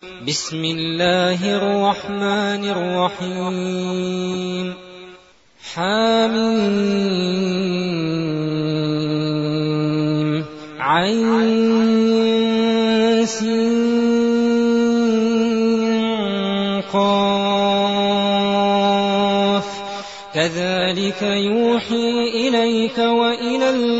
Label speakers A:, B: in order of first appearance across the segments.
A: بسم الله الرحمن الرحيم حاميم عين قاف كذلك يوحي إليك وإلى من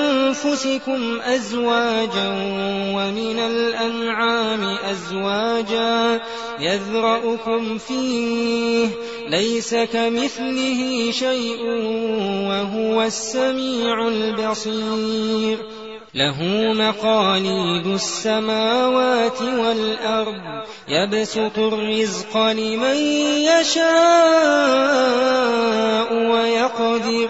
A: أزواجا ومن الأنعام أزواجا يذرأكم فيه ليس كمثله شيء وهو السميع البصير. له مقاليد السماوات والأرض يبسط الرزق لمن يشاء ويقدر.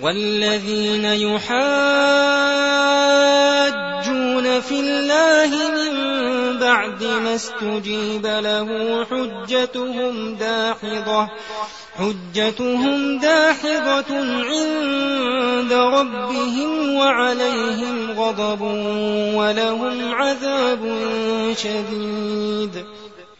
A: والذين يحاجون في الله من بعد ما استجيب له حجتهم داحضة حجتهم داحضة عند ربهم وعليهم غضب ولهم عذاب شديد.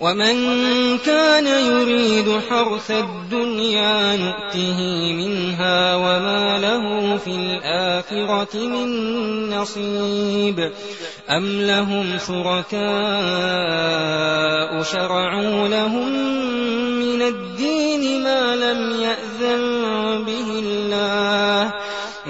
A: ومن كان يريد حرث الدنيا نؤته منها وما له في الآخرة من نصيب. أم لهم شركاء شرعوا لهم من الدين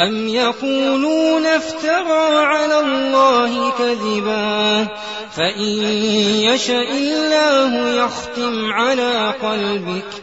A: أم يقولون افترى على الله كذبا فإن يشأ الله يختم على قلبك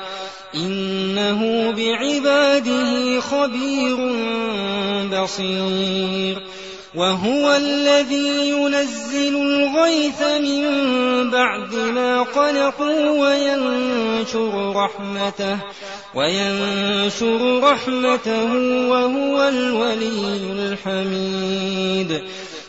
A: إنه بعباده خبير بصير. وهو الذي ينزل الغيث من بعد ما قنقوا وينشر رحمته وينشر رحمته وهو الولي الحميد.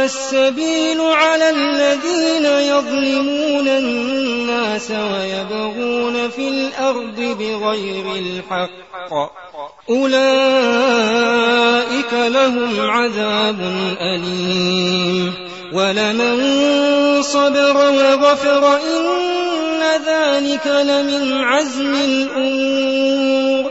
A: إنما السبيل على الذين يظلمون الناس ويبغون في الأرض بغير الحق أولئك لهم عذاب أليم ولمن صبر وغفر إن ذلك لمن عزم الأمور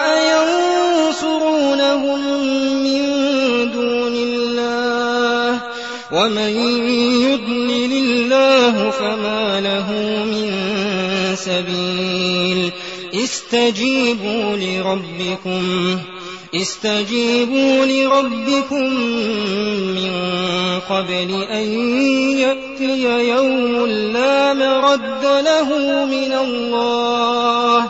A: ومن يضلل الله فما له من سبيل استجيبوا لربكم استجيبوا لربكم من قبل أن يأتي يوم لا مرد له من الله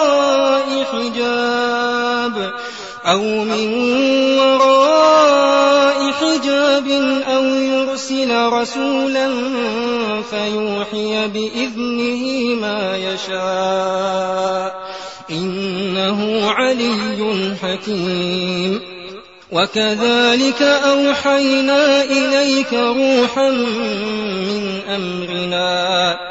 A: أو من وراء حجاب أو يرسل رسولا فيوحي بإذنه ما يشاء إنه علي حكيم. وكذلك أوحينا إليك روحا من أمرنا